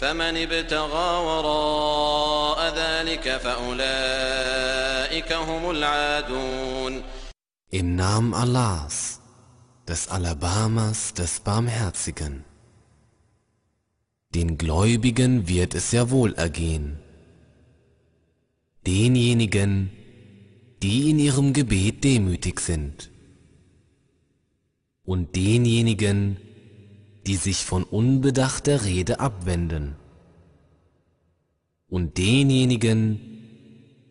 فمن ابتغى وراء ذلك فأولئك هم العادون Im Namen Allahs, des Alabamas, des Barmherzigen. Den Gläubigen wird es ja wohl ergehen. Denjenigen, die in ihrem Gebet demütig sind. Und denjenigen, die sich von unbedachter Rede abwenden. Und denjenigen,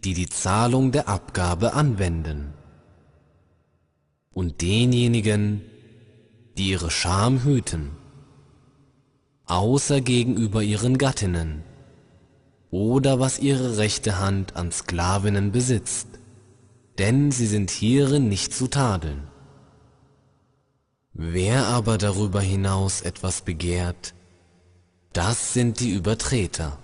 die die Zahlung der Abgabe anwenden. Und denjenigen, die ihre Scham hüten, außer gegenüber ihren Gattinnen oder was ihre rechte Hand an Sklavinnen besitzt, denn sie sind hierin nicht zu tadeln. Wer aber darüber hinaus etwas begehrt, das sind die Übertreter.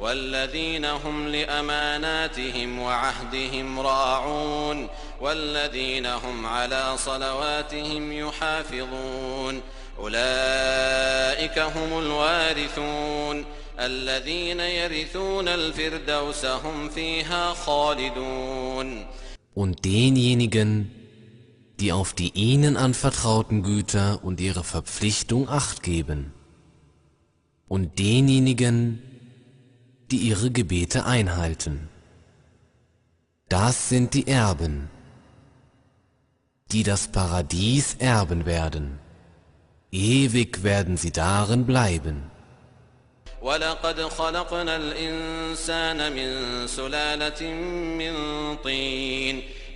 والذين هم لأماناتهم وعهدهم راعون والذين هم على صلواتهم يحافظون أولئك هم الوارثون الذين يرثون الفردوس هم فيها خالدون Und denjenigen, die auf die ihnen anvertrauten Güter und ihre Verpflichtung acht geben. Und denjenigen, die ihre Gebete einhalten. Das sind die Erben, die das Paradies erben werden. Ewig werden sie darin bleiben. ولقد خلقنا الإنسان من سلالة من طين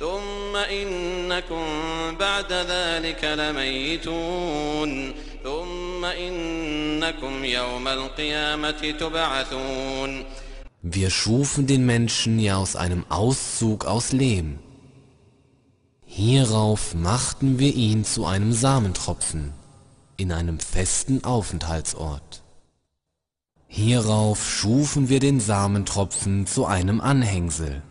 ثم إنكم بعد ذلك لميتون ثم إنكم يوم القيامة تبعثون Wir schufen den Menschen ja aus einem Auszug aus Lehm. Hierauf machten wir ihn zu einem Samentropfen in einem festen Aufenthaltsort. Hierauf schufen wir den Samentropfen zu einem Anhängsel.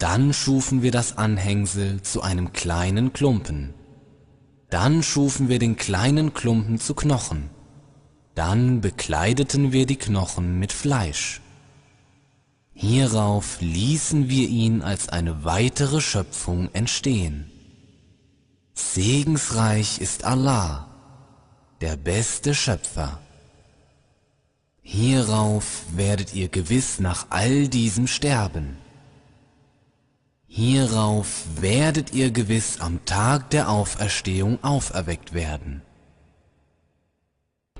Dann schufen wir das Anhängsel zu einem kleinen Klumpen. Dann schufen wir den kleinen Klumpen zu Knochen. Dann bekleideten wir die Knochen mit Fleisch. Hierauf ließen wir ihn als eine weitere Schöpfung entstehen. Segensreich ist Allah, der beste Schöpfer. Hierauf werdet ihr gewiss nach all diesem sterben. Hierauf werdet ihr gewiss am Tag der Auferstehung auferweckt werden.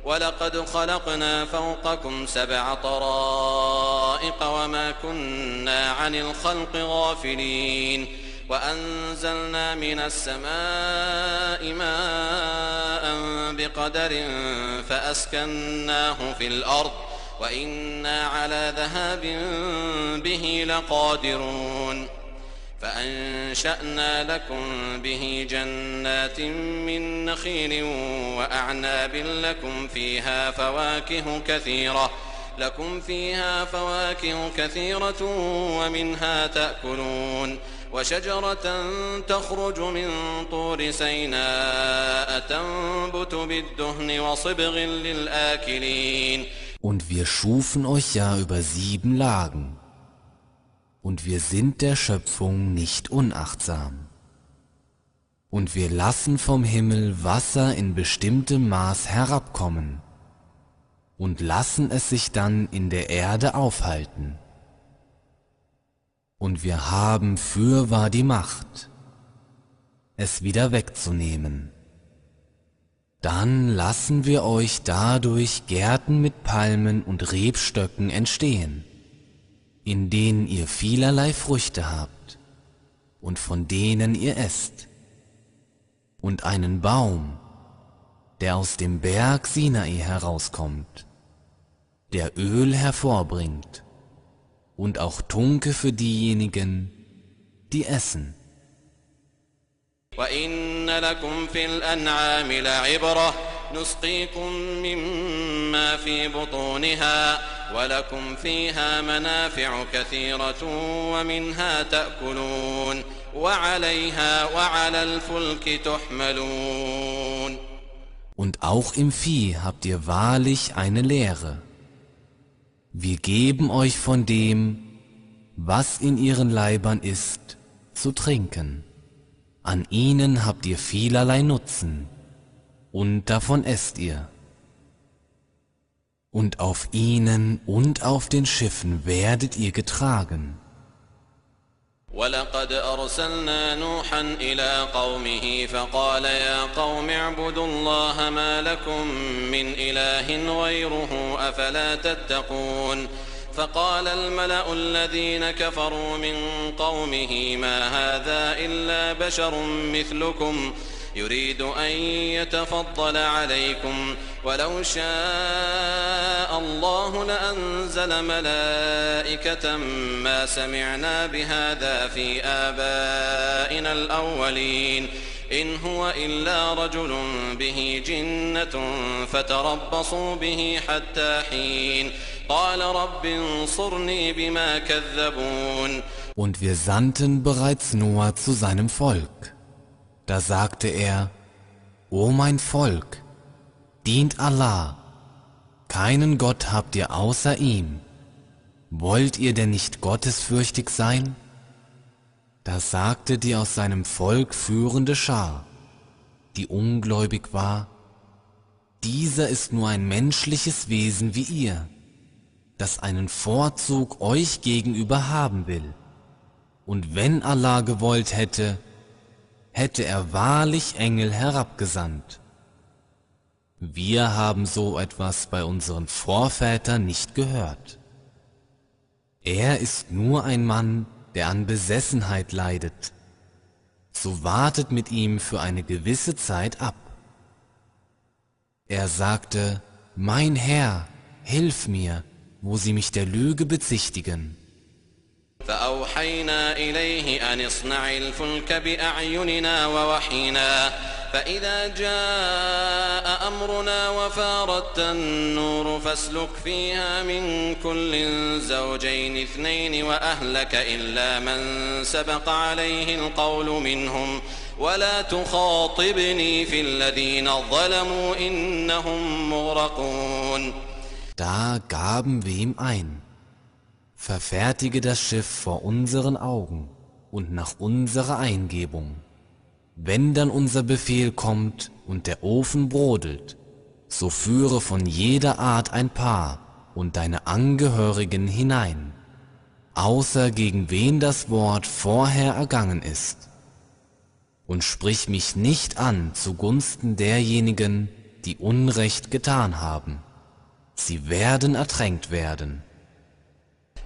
ولقد خلقنا فوقكم سبع طرائق وما كنا عن الخلق غافلين وأنزلنا من السماء ماء بقدر فأسكناه في الأرض وإنا على ذهاب به لقادرون فأنشأنا لكم به جنات من نخيل وأعناب لكم فيها فواكه كثيرة لكم فيها فواكه كثيرة ومنها تأكلون وشجرة تخرج من طور سيناء تنبت بالدهن وصبغ للآكلين Und wir schufen euch ja über sieben Lagen. Und wir sind der Schöpfung nicht unachtsam. Und wir lassen vom Himmel Wasser in bestimmtem Maß herabkommen und lassen es sich dann in der Erde aufhalten. Und wir haben fürwahr die Macht, es wieder wegzunehmen. Dann lassen wir euch dadurch Gärten mit Palmen und Rebstöcken entstehen, in denen ihr vielerlei Früchte habt und von denen ihr esst, und einen Baum, der aus dem Berg Sinai herauskommt, der Öl hervorbringt und auch Tunke für diejenigen, die essen. وإن لكم في الأنعام لعبرة نسقيكم مما في بطونها ولكم فيها منافع كثيرة ومنها تأكلون وعليها وعلى الفلك تحملون Und auch im Vieh habt ihr wahrlich eine Lehre. Wir geben euch von dem, was in ihren Leibern ist, zu trinken. An ihnen habt ihr vielerlei Nutzen, und davon esst ihr. Und auf ihnen und auf den Schiffen werdet ihr getragen. ولقد أرسلنا نوحا إلى قومه فقال يا قوم اعبدوا الله ما لكم من إله غيره أفلا تتقون فقال الملأ الذين كفروا من قومه ما هذا إلا بشر مثلكم يريد أن يتفضل عليكم. ولو شاء الله لأنزل ملائكة ما سمعنا بهذا في آبائنا الأولين. إن هو إلا رجل به جنة فتربصوا به حتى حين. قال رب انصرني بما كذبون. Und wir sandten bereits Noah zu seinem Volk. Da sagte er, O mein Volk, dient Allah, keinen Gott habt ihr außer ihm. Wollt ihr denn nicht gottesfürchtig sein? Da sagte die aus seinem Volk führende Schar, die ungläubig war, dieser ist nur ein menschliches Wesen wie ihr das einen Vorzug euch gegenüber haben will. Und wenn Allah gewollt hätte, hätte er wahrlich Engel herabgesandt. Wir haben so etwas bei unseren Vorvätern nicht gehört. Er ist nur ein Mann, der an Besessenheit leidet. So wartet mit ihm für eine gewisse Zeit ab. Er sagte, Mein Herr, hilf mir, wo sie mich der Lüge bezichtigen. فأوحينا إليه أن اصنع الفلك بأعيننا ووحينا فإذا جاء أمرنا وفاردت النور فاسلك فيها من كل زوجين اثنين وأهلك إلا من سبق عليه القول منهم ولا تخاطبني في الذين ظلموا إنهم مغرقون Da gaben wir ihm ein, verfertige das Schiff vor unseren Augen und nach unserer Eingebung. Wenn dann unser Befehl kommt und der Ofen brodelt, so führe von jeder Art ein Paar und deine Angehörigen hinein, außer gegen wen das Wort vorher ergangen ist. Und sprich mich nicht an zugunsten derjenigen, die Unrecht getan haben. Sie werden ertränkt werden.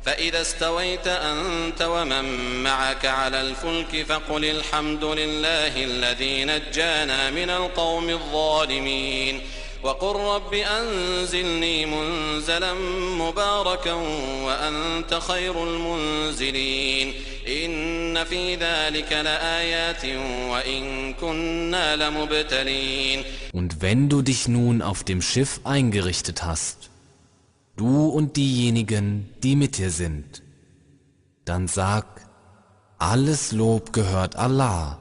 فإذا استويت أنت ومن معك على الفلك فقل الحمد لله الذي نجانا من القوم الظالمين وقل رب أنزلني منزلا مباركا وأنت خير المنزلين إن في ذلك لآيات وإن كنا لمبتلين Und wenn du dich nun auf dem Schiff eingerichtet hast, du und diejenigen, die mit dir sind, dann sag, alles Lob gehört Allah,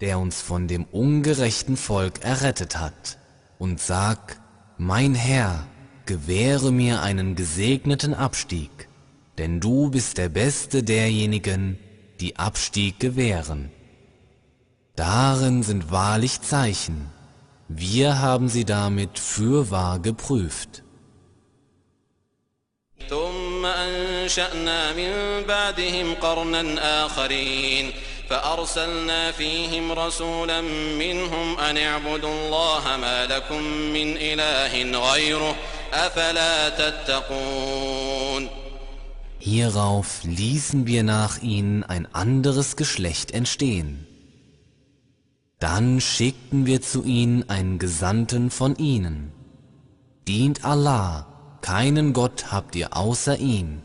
der uns von dem ungerechten Volk errettet hat, und sag, mein Herr, gewähre mir einen gesegneten Abstieg, denn du bist der Beste derjenigen, die Abstieg gewähren. Darin sind wahrlich Zeichen, wir haben sie damit fürwahr geprüft. ثم ثم أنشأنا من بعدهم قرنا آخرين فأرسلنا فيهم رسولا منهم أن اعبدوا الله ما لكم من إله غيره أفلا تتقون Hierauf ließen wir nach ihnen ein anderes Geschlecht entstehen. Dann schickten wir zu ihnen einen Gesandten von ihnen. Dient Allah, keinen Gott habt ihr außer ihm.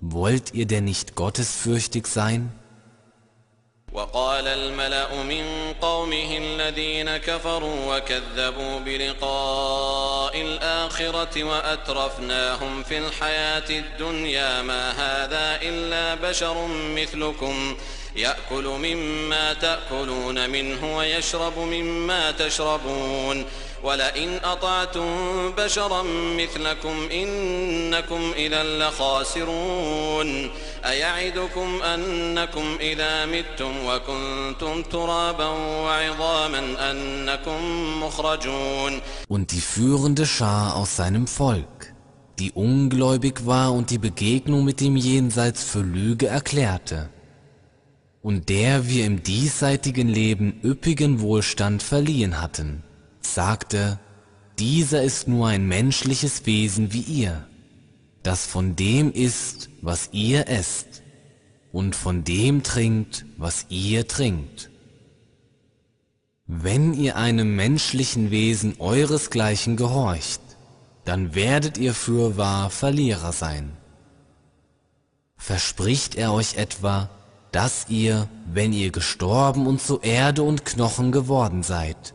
Wollt ihr denn nicht gottesfürchtig sein? وقال الملأ من قومه الذين كفروا وكذبوا بلقاء الآخرة وأترفناهم في الحياة الدنيا ما هذا إلا بشر مثلكم يأكل مما تأكلون منه ويشرب مما تشربون ولئن أطعتم بشرا مثلكم إنكم إذا لخاسرون أيعدكم أنكم إذا متم وكنتم ترابا وعظاما أنكم مخرجون Und die führende Schar aus seinem Volk, die ungläubig war und die Begegnung mit dem Jenseits für Lüge erklärte, und der wir im diesseitigen Leben üppigen Wohlstand verliehen hatten, sagte, dieser ist nur ein menschliches Wesen wie ihr, das von dem isst, was ihr esst, und von dem trinkt, was ihr trinkt. Wenn ihr einem menschlichen Wesen euresgleichen gehorcht, dann werdet ihr fürwahr Verlierer sein. Verspricht er euch etwa, dass ihr, wenn ihr gestorben und zu Erde und Knochen geworden seid,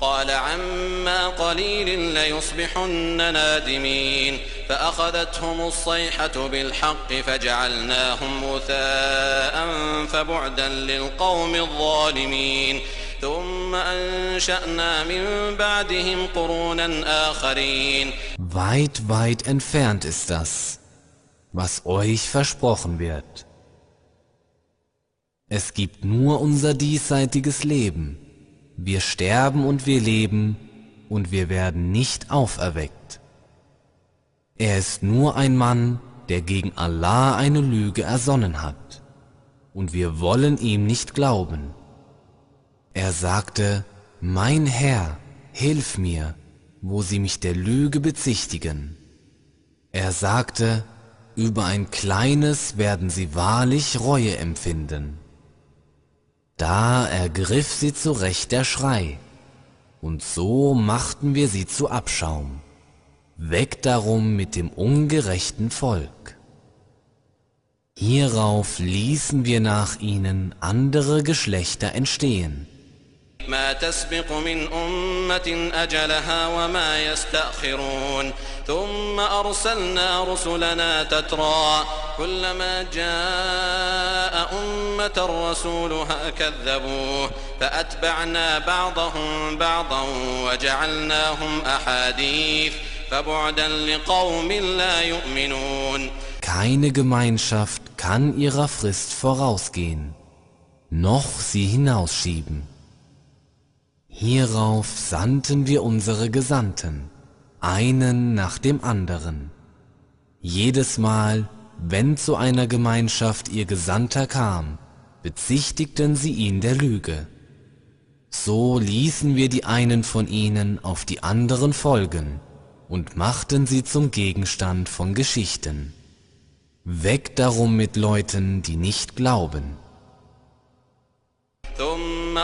قال عما قليل ليصبحن نادمين فأخذتهم الصيحة بالحق فجعلناهم غثاء فبعدا للقوم الظالمين ثم أنشأنا من بعدهم قرونا آخرين Weit, weit entfernt ist das, was euch versprochen wird. Es gibt nur unser diesseitiges Leben wir sterben und wir leben und wir werden nicht auferweckt. Er ist nur ein Mann, der gegen Allah eine Lüge ersonnen hat, und wir wollen ihm nicht glauben. Er sagte, mein Herr, hilf mir, wo sie mich der Lüge bezichtigen. Er sagte, über ein kleines werden sie wahrlich Reue empfinden. Da ergriff sie zurecht der Schrei, und so machten wir sie zu Abschaum. Weg darum mit dem ungerechten Volk. Hierauf ließen wir nach ihnen andere Geschlechter entstehen. ما تسبق من أمة أجلها وما يستأخرون. ثم أرسلنا رسلنا تترى. كلما جاء أمة رسولها كذبوه. فأتبعنا بعضهم بعضا وجعلناهم أحاديث. فبعدا لقوم لا يؤمنون. Keine Gemeinschaft kann ihrer Frist vorausgehen, noch sie hinausschieben. Hierauf sandten wir unsere Gesandten, einen nach dem anderen. Jedes Mal, wenn zu einer Gemeinschaft ihr Gesandter kam, bezichtigten sie ihn der Lüge. So ließen wir die einen von ihnen auf die anderen folgen und machten sie zum Gegenstand von Geschichten. Weg darum mit Leuten, die nicht glauben.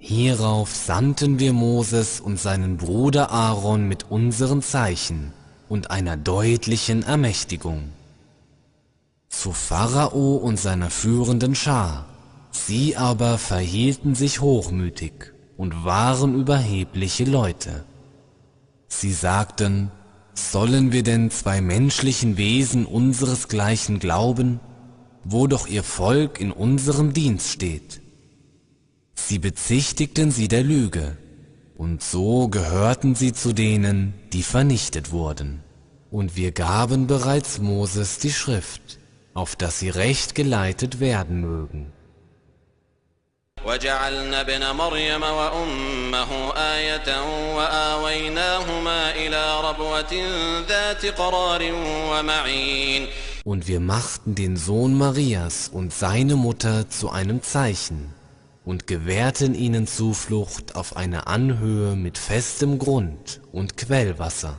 Hierauf sandten wir Moses und seinen Bruder Aaron mit unseren Zeichen und einer deutlichen Ermächtigung. Zu Pharao und seiner führenden Schar, sie aber verhielten sich hochmütig und waren überhebliche Leute. Sie sagten, sollen wir denn zwei menschlichen Wesen unseresgleichen glauben, wo doch ihr Volk in unserem Dienst steht? Sie bezichtigten sie der Lüge, und so gehörten sie zu denen, die vernichtet wurden. Und wir gaben bereits Moses die Schrift, auf dass sie recht geleitet werden mögen. وجعلنا ابن مريم وأمه آية وآويناهما إلى ربوة ذات قرار ومعين Und wir machten den Sohn Marias und seine Mutter zu einem Zeichen und gewährten ihnen Zuflucht auf eine Anhöhe mit festem Grund und Quellwasser.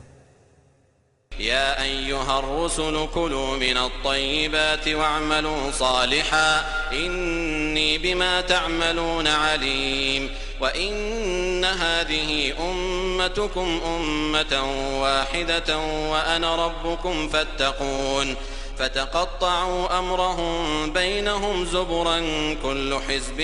يا أيها الرسل كلوا من الطيبات واعملوا صالحا إني بما تعملون عليم وإن هذه أمتكم أمة واحدة وأنا ربكم فاتقون فتقطعوا أمرهم بينهم زبرا كل حزب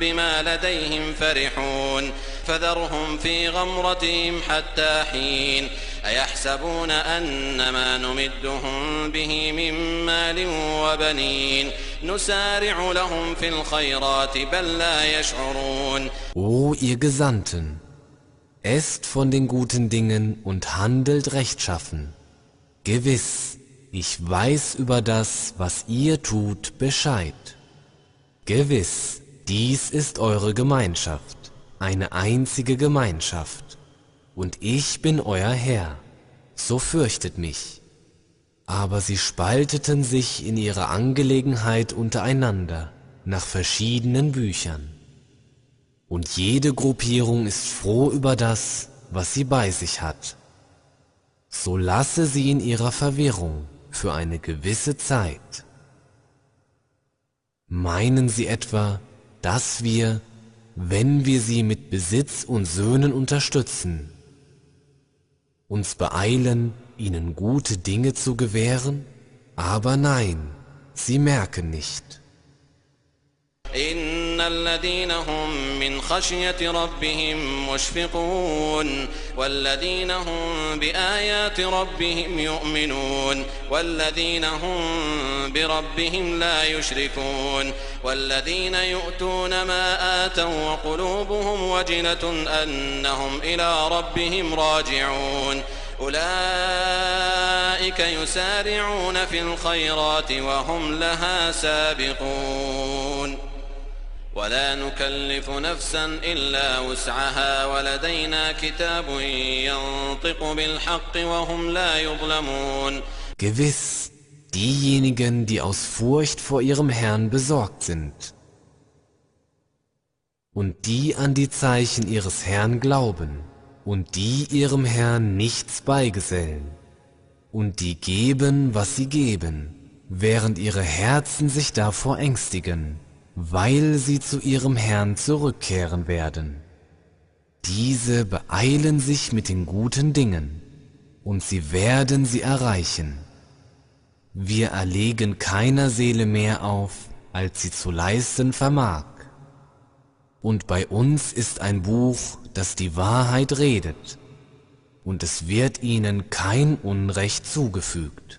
بما لديهم فرحون فذرهم في غمرتهم حتى حين أيحسبون أن ما نمدهم به من مال وبنين نسارع لهم في الخيرات بل لا يشعرون O ihr Gesandten, esst von den guten Dingen und handelt rechtschaffen. Gewiss, ich weiß über das, was ihr tut, Bescheid. Gewiss, dies ist eure Gemeinschaft, eine einzige Gemeinschaft und ich bin euer Herr, so fürchtet mich. Aber sie spalteten sich in ihrer Angelegenheit untereinander nach verschiedenen Büchern. Und jede Gruppierung ist froh über das, was sie bei sich hat. So lasse sie in ihrer Verwirrung für eine gewisse Zeit. Meinen sie etwa, dass wir, wenn wir sie mit Besitz und Söhnen unterstützen, uns beeilen, ihnen gute Dinge zu gewähren? Aber nein, sie merken nicht. الذين هم من خشية ربهم مشفقون والذين هم بآيات ربهم يؤمنون والذين هم بربهم لا يشركون والذين يؤتون ما آتوا وقلوبهم وجلة أنهم إلى ربهم راجعون أولئك يسارعون في الخيرات وهم لها سابقون ولا نكلف نفسا إلا وسعها ولدينا كتاب ينطق بالحق وهم لا يظلمون Gewiss, diejenigen, die aus Furcht vor ihrem Herrn besorgt sind und die an die Zeichen ihres Herrn glauben und die ihrem Herrn nichts beigesellen und die geben, was sie geben, während ihre Herzen sich davor ängstigen, weil sie zu ihrem Herrn zurückkehren werden. Diese beeilen sich mit den guten Dingen und sie werden sie erreichen. Wir erlegen keiner Seele mehr auf, als sie zu leisten vermag. Und bei uns ist ein Buch, das die Wahrheit redet, und es wird ihnen kein Unrecht zugefügt.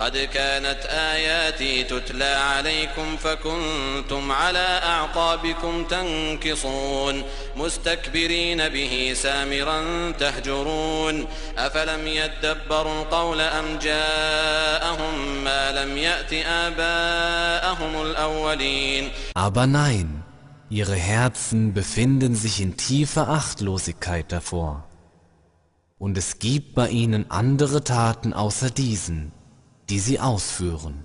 قد كانت آياتي تتلى عليكم فكنتم على أعقابكم تنكصون مستكبرين به سامرا تهجرون أفلم يدبروا القول أم جاءهم ما لم يأت آباءهم الأولين Aber nein, ihre Herzen befinden sich in tiefer Achtlosigkeit davor. Und es gibt bei ihnen andere Taten außer diesen, die sie ausführen.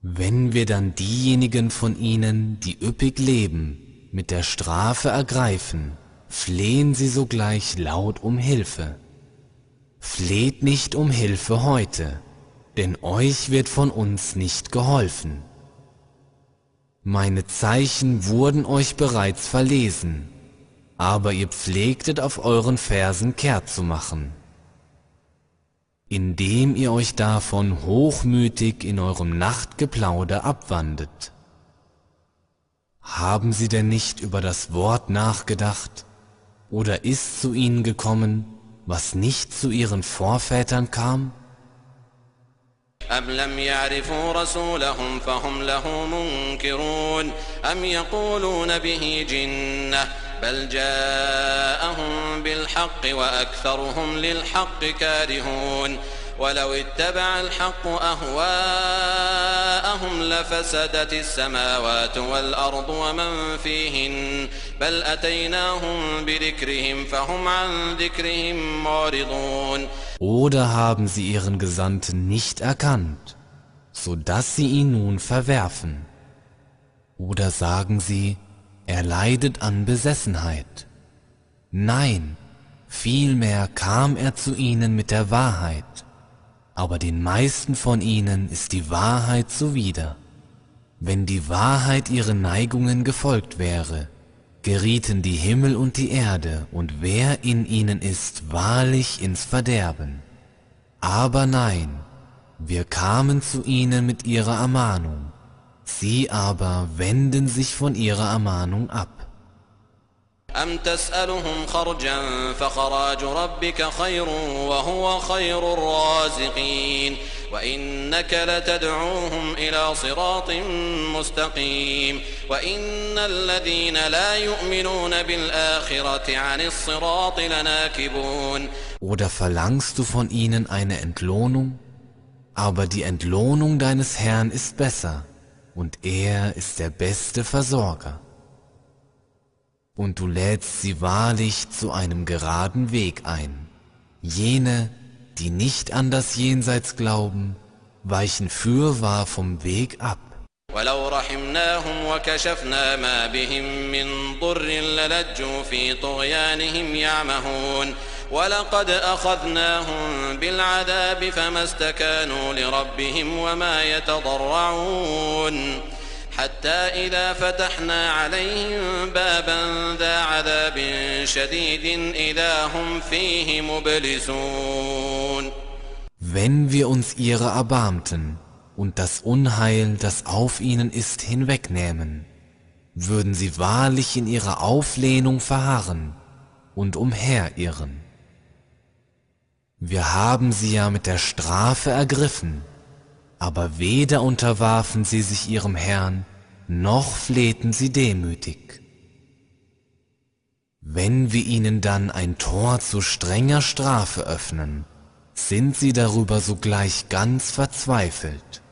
Wenn wir dann diejenigen von ihnen, die üppig leben, mit der Strafe ergreifen, flehen sie sogleich laut um Hilfe. Fleht nicht um Hilfe heute, denn euch wird von uns nicht geholfen. Meine Zeichen wurden euch bereits verlesen, aber ihr pflegtet auf euren Fersen kehrt zu machen indem ihr euch davon hochmütig in eurem Nachtgeplauder abwandet. Haben sie denn nicht über das Wort nachgedacht, oder ist zu ihnen gekommen, was nicht zu ihren Vorvätern kam? أم لم يعرفوا رسولهم فهم له منكرون أم يقولون به جنة بل جاءهم بالحق وأكثرهم للحق كارهون ولو اتبع الحق أهواءهم لفسدت السماوات والأرض ومن فيهن بل أتيناهم بذكرهم فهم عن ذكرهم معرضون Oder haben sie ihren Gesandten nicht erkannt, so dass sie ihn nun verwerfen? Oder sagen sie, er leidet an Besessenheit? Nein, vielmehr kam er zu ihnen mit der Wahrheit, aber den meisten von ihnen ist die Wahrheit zuwider. Wenn die Wahrheit ihren Neigungen gefolgt wäre, gerieten die Himmel und die Erde und wer in ihnen ist wahrlich ins Verderben. Aber nein, wir kamen zu ihnen mit ihrer Ermahnung, sie aber wenden sich von ihrer Ermahnung ab. أم تسألهم خرجا فخراج ربك خير وهو خير الرازقين وإنك لتدعوهم إلى صراط مستقيم وإن الذين لا يؤمنون بالآخرة عن الصراط لناكبون Oder verlangst du von ihnen eine Entlohnung? Aber die Entlohnung deines Herrn ist besser, und er ist der beste Versorger. Und du lädst sie wahrlich zu einem geraden Weg ein. Jene, die nicht an das Jenseits glauben, weichen fürwahr vom Weg ab. ولو رحمناهم وكشفنا ما بهم من ضر للجوا في طغيانهم يعمهون ولقد أخذناهم بالعذاب فما استكانوا لربهم وما يتضرعون حتى إذا فتحنا عليهم بابا ذا عذاب شديد إذا هم فيه مبلسون Wenn wir uns ihre erbarmten und das Unheil, das auf ihnen ist, hinwegnähmen, würden sie wahrlich in ihrer Auflehnung verharren und umherirren. Wir haben sie ja mit der Strafe ergriffen, aber weder unterwarfen sie sich ihrem Herrn, noch flehten sie demütig. Wenn wir ihnen dann ein Tor zu strenger Strafe öffnen, sind sie darüber sogleich ganz verzweifelt.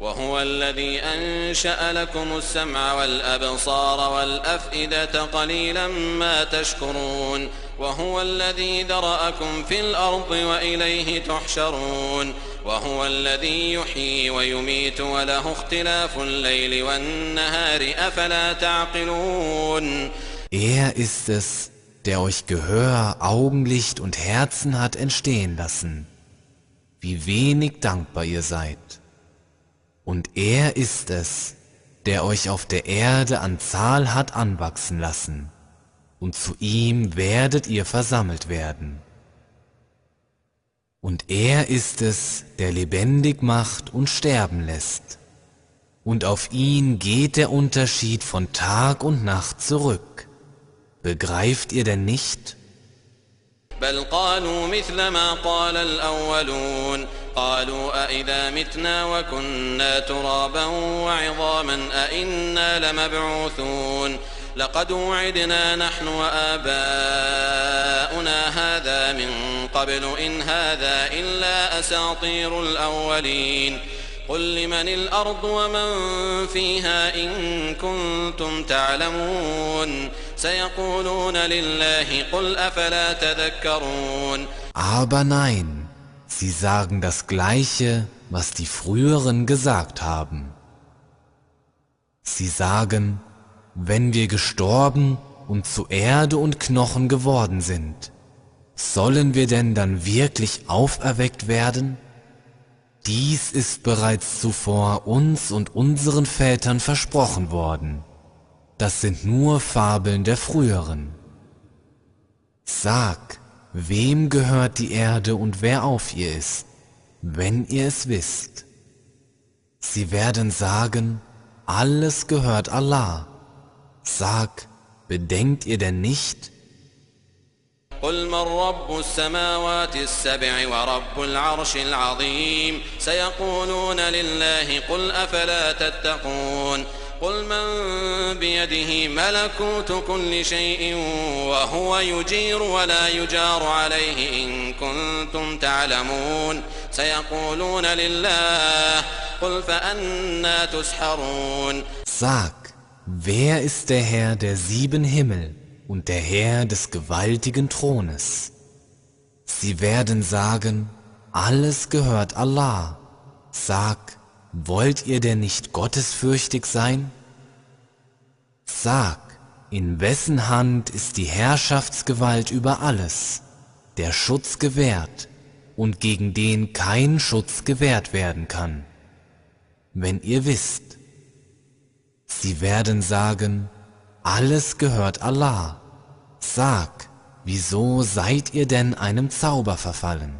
وهو الذي أنشأ لكم السمع والأبصار والأفئدة قليلا ما تشكرون وهو الذي ذرأكم في الأرض وإليه تحشرون وهو الذي يحيي ويميت وله اختلاف الليل والنهار أفلا تعقلون Er ist es, der euch Gehör, Augenlicht und Herzen hat entstehen lassen. Wie wenig dankbar ihr seid. Und er ist es, der euch auf der Erde an Zahl hat anwachsen lassen, und zu ihm werdet ihr versammelt werden. Und er ist es, der lebendig macht und sterben lässt. Und auf ihn geht der Unterschied von Tag und Nacht zurück. Begreift ihr denn nicht? بل قالوا مثل ما قال الأولون. قالوا أئذا متنا وكنا ترابا وعظاما أئنا لمبعوثون. لقد وعدنا نحن وآباؤنا هذا من قبل إن هذا إلا أساطير الأولين. قل لمن الأرض ومن فيها إن كنتم تعلمون. Aber nein, sie sagen das Gleiche, was die früheren gesagt haben. Sie sagen, wenn wir gestorben und zu Erde und Knochen geworden sind, sollen wir denn dann wirklich auferweckt werden? Dies ist bereits zuvor uns und unseren Vätern versprochen worden Das sind nur Fabeln der früheren. Sag, wem gehört die Erde und wer auf ihr ist, wenn ihr es wisst? Sie werden sagen, alles gehört Allah. Sag, bedenkt ihr denn nicht, قل من رب السماوات السبع ورب العرش العظيم سيقولون لله قل أفلا تتقون قل من بيده ملكوت كل شيء وهو يجير ولا يجار عليه إن كنتم تعلمون سيقولون لله قل فأنا تسحرون Sag, wer ist der Herr der sieben Himmel und der Herr des gewaltigen Thrones? Sie werden sagen, alles gehört Allah. Sag, wollt ihr denn nicht gottesfürchtig sein? Sag, in wessen Hand ist die Herrschaftsgewalt über alles, der Schutz gewährt und gegen den kein Schutz gewährt werden kann? Wenn ihr wisst, sie werden sagen, alles gehört Allah. Sag, wieso seid ihr denn einem Zauber verfallen?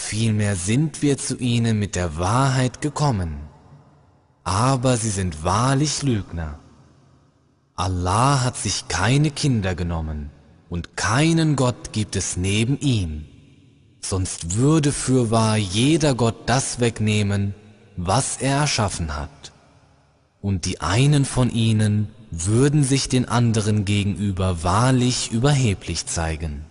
vielmehr sind wir zu ihnen mit der Wahrheit gekommen. Aber sie sind wahrlich Lügner. Allah hat sich keine Kinder genommen und keinen Gott gibt es neben ihm. Sonst würde fürwahr jeder Gott das wegnehmen, was er erschaffen hat. Und die einen von ihnen würden sich den anderen gegenüber wahrlich überheblich zeigen.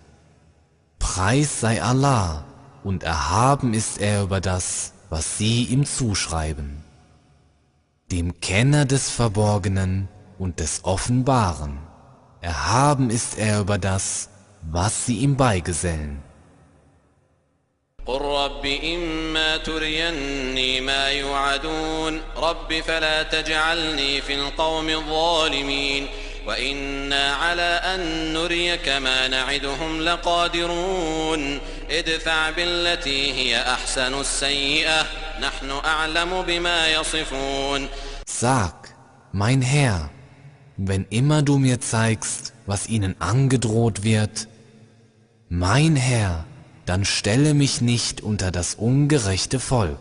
Preis sei Allah und erhaben ist er über das, was sie ihm zuschreiben. Dem Kenner des Verborgenen und des Offenbaren, erhaben ist er über das, was sie ihm beigesellen. قل رب إما تريني ما يوعدون رب فلا تجعلني في القوم الظالمين وإنا على أن نريك ما نعدهم لقادرون ادفع بالتي هي أحسن السيئة نحن أعلم بما يصفون Sag, mein Herr, wenn immer du mir zeigst, was ihnen angedroht wird, mein Herr, dann stelle mich nicht unter das ungerechte Volk.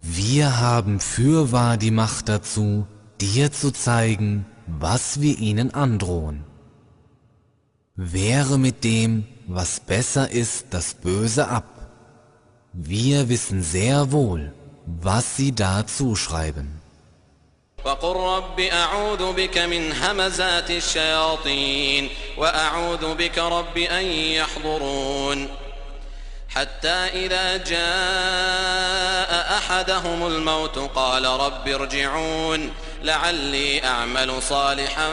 Wir haben fürwahr die Macht dazu, dir zu zeigen, was wir ihnen androhen. Wehre mit dem, was besser ist, das Böse ab. Wir wissen sehr wohl, was sie da zuschreiben. وقل رب أعوذ بك من همزات الشياطين وأعوذ بك رب أن يحضرون حتى إذا جاء أحدهم الموت قال رب ارجعون لعلي أعمل صالحا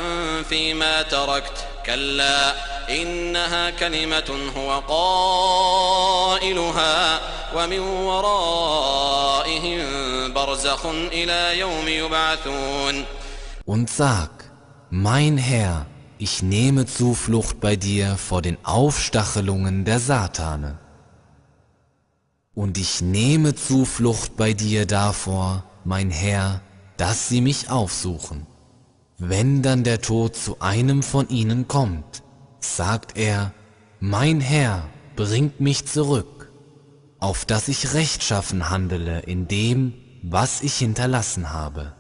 فيما تركت كلا إنها كلمة هو قائلها ومن ورائهم برزخ إلى يوم يبعثون Und sag, mein Herr, ich nehme Zuflucht bei dir vor den Aufstachelungen der Satane. Und ich nehme Zuflucht bei dir davor, mein Herr, dass sie mich aufsuchen. Wenn dann der Tod zu einem von ihnen kommt, sagt er, mein Herr, bringt mich zurück, auf dass ich rechtschaffen handele in dem, was ich hinterlassen habe.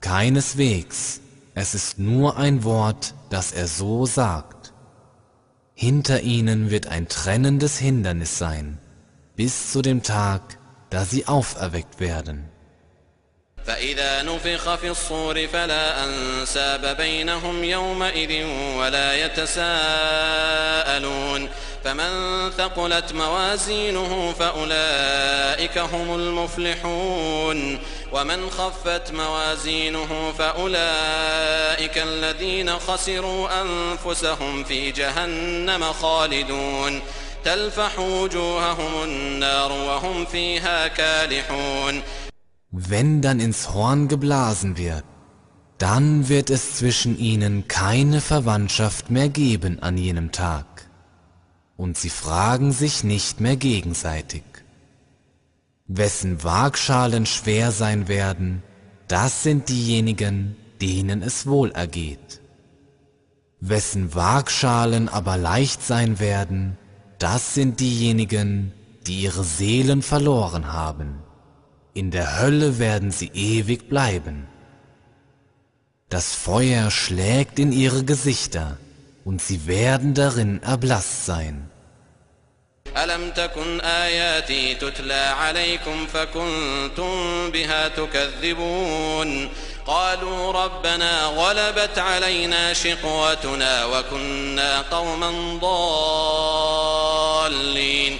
Keineswegs, es ist nur ein Wort, das er so sagt. Hinter ihnen wird ein trennendes Hindernis sein, bis zu dem Tag, da sie auferweckt werden. فإذا نفخ في الصور فلا أنساب بينهم يومئذ ولا يتساءلون فمن ثقلت موازينه فأولئك هم المفلحون ومن خفت موازينه فأولئك الذين خسروا أنفسهم في جهنم خالدون تلفح وجوههم النار وهم فيها كالحون Wenn dann ins Horn geblasen wird, dann wird es zwischen ihnen keine Verwandtschaft mehr geben an jenem Tag, und sie fragen sich nicht mehr gegenseitig. Wessen Waagschalen schwer sein werden, das sind diejenigen, denen es wohl ergeht. Wessen Waagschalen aber leicht sein werden, das sind diejenigen, die ihre Seelen verloren haben In der Hölle werden sie ewig bleiben. Das Feuer schlägt in ihre Gesichter und sie werden darin erblasst sein. ألم تكن آياتي تتلى عليكم فكنتم بها تكذبون قالوا ربنا غلبت علينا شقوتنا وكنا قوما ضالين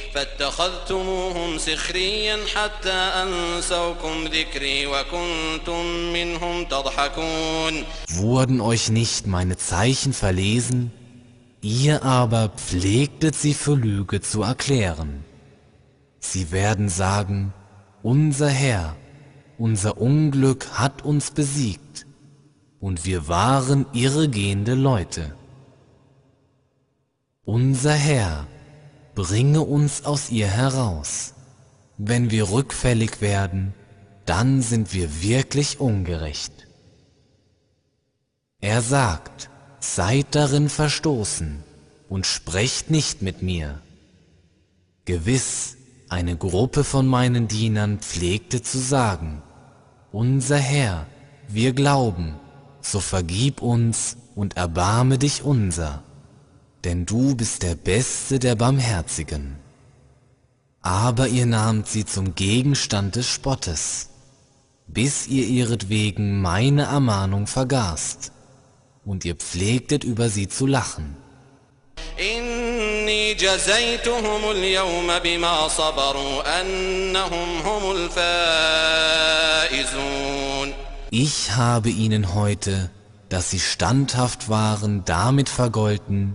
فاتخذتموهم سخريا حتى أنسوكم ذكري وكنتم منهم تضحكون Wurden euch nicht meine Zeichen verlesen? Ihr aber pflegtet sie für Lüge zu erklären. Sie werden sagen, unser Herr, unser Unglück hat uns besiegt, und wir waren irregehende Leute. Unser Herr, bringe uns aus ihr heraus. Wenn wir rückfällig werden, dann sind wir wirklich ungerecht. Er sagt, seid darin verstoßen und sprecht nicht mit mir. Gewiss, eine Gruppe von meinen Dienern pflegte zu sagen, unser Herr, wir glauben, so vergib uns und erbarme dich unser denn du bist der Beste der Barmherzigen. Aber ihr nahmt sie zum Gegenstand des Spottes, bis ihr ihretwegen meine Ermahnung vergaßt, und ihr pflegtet über sie zu lachen. إني جزيتهم اليوم بما صبروا أنهم هم الفائزون Ich habe ihnen heute, dass sie standhaft waren, damit vergolten,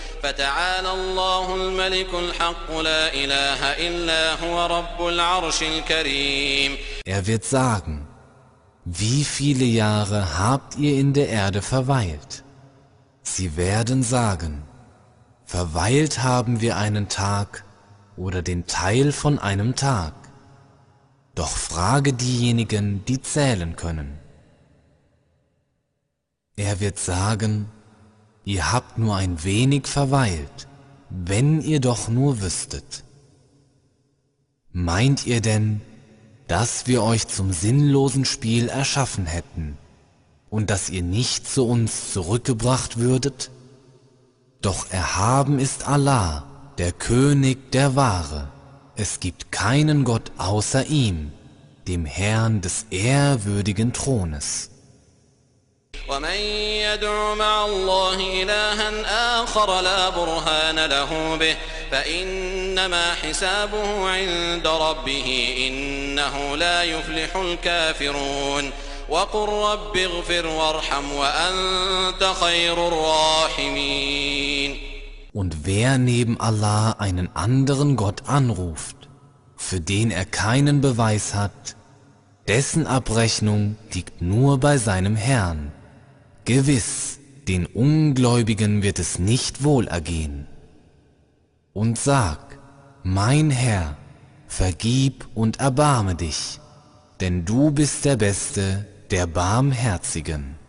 فتعالى الله الملك الحق لا إله إلا هو رب العرش الكريم Er wird sagen, wie viele Jahre habt ihr in der Erde verweilt? Sie werden sagen, verweilt haben wir einen Tag oder den Teil von einem Tag. Doch frage diejenigen, die zählen können. Er wird sagen, ihr habt nur ein wenig verweilt, wenn ihr doch nur wüsstet. Meint ihr denn, dass wir euch zum sinnlosen Spiel erschaffen hätten und dass ihr nicht zu uns zurückgebracht würdet? Doch erhaben ist Allah, der König der Wahre. Es gibt keinen Gott außer ihm, dem Herrn des ehrwürdigen Thrones. ومن يدع مع الله إلها آخر لا برهان له به فإنما حسابه عند ربه إنه لا يفلح الكافرون وقل رب اغفر وارحم وأنت خير الراحمين Und wer neben Allah einen anderen Gott anruft, für den er keinen Beweis hat, dessen Abrechnung liegt nur bei seinem Herrn. Gewiss, den Ungläubigen wird es nicht wohl ergehen. Und sag, mein Herr, vergib und erbarme dich, denn du bist der Beste der Barmherzigen.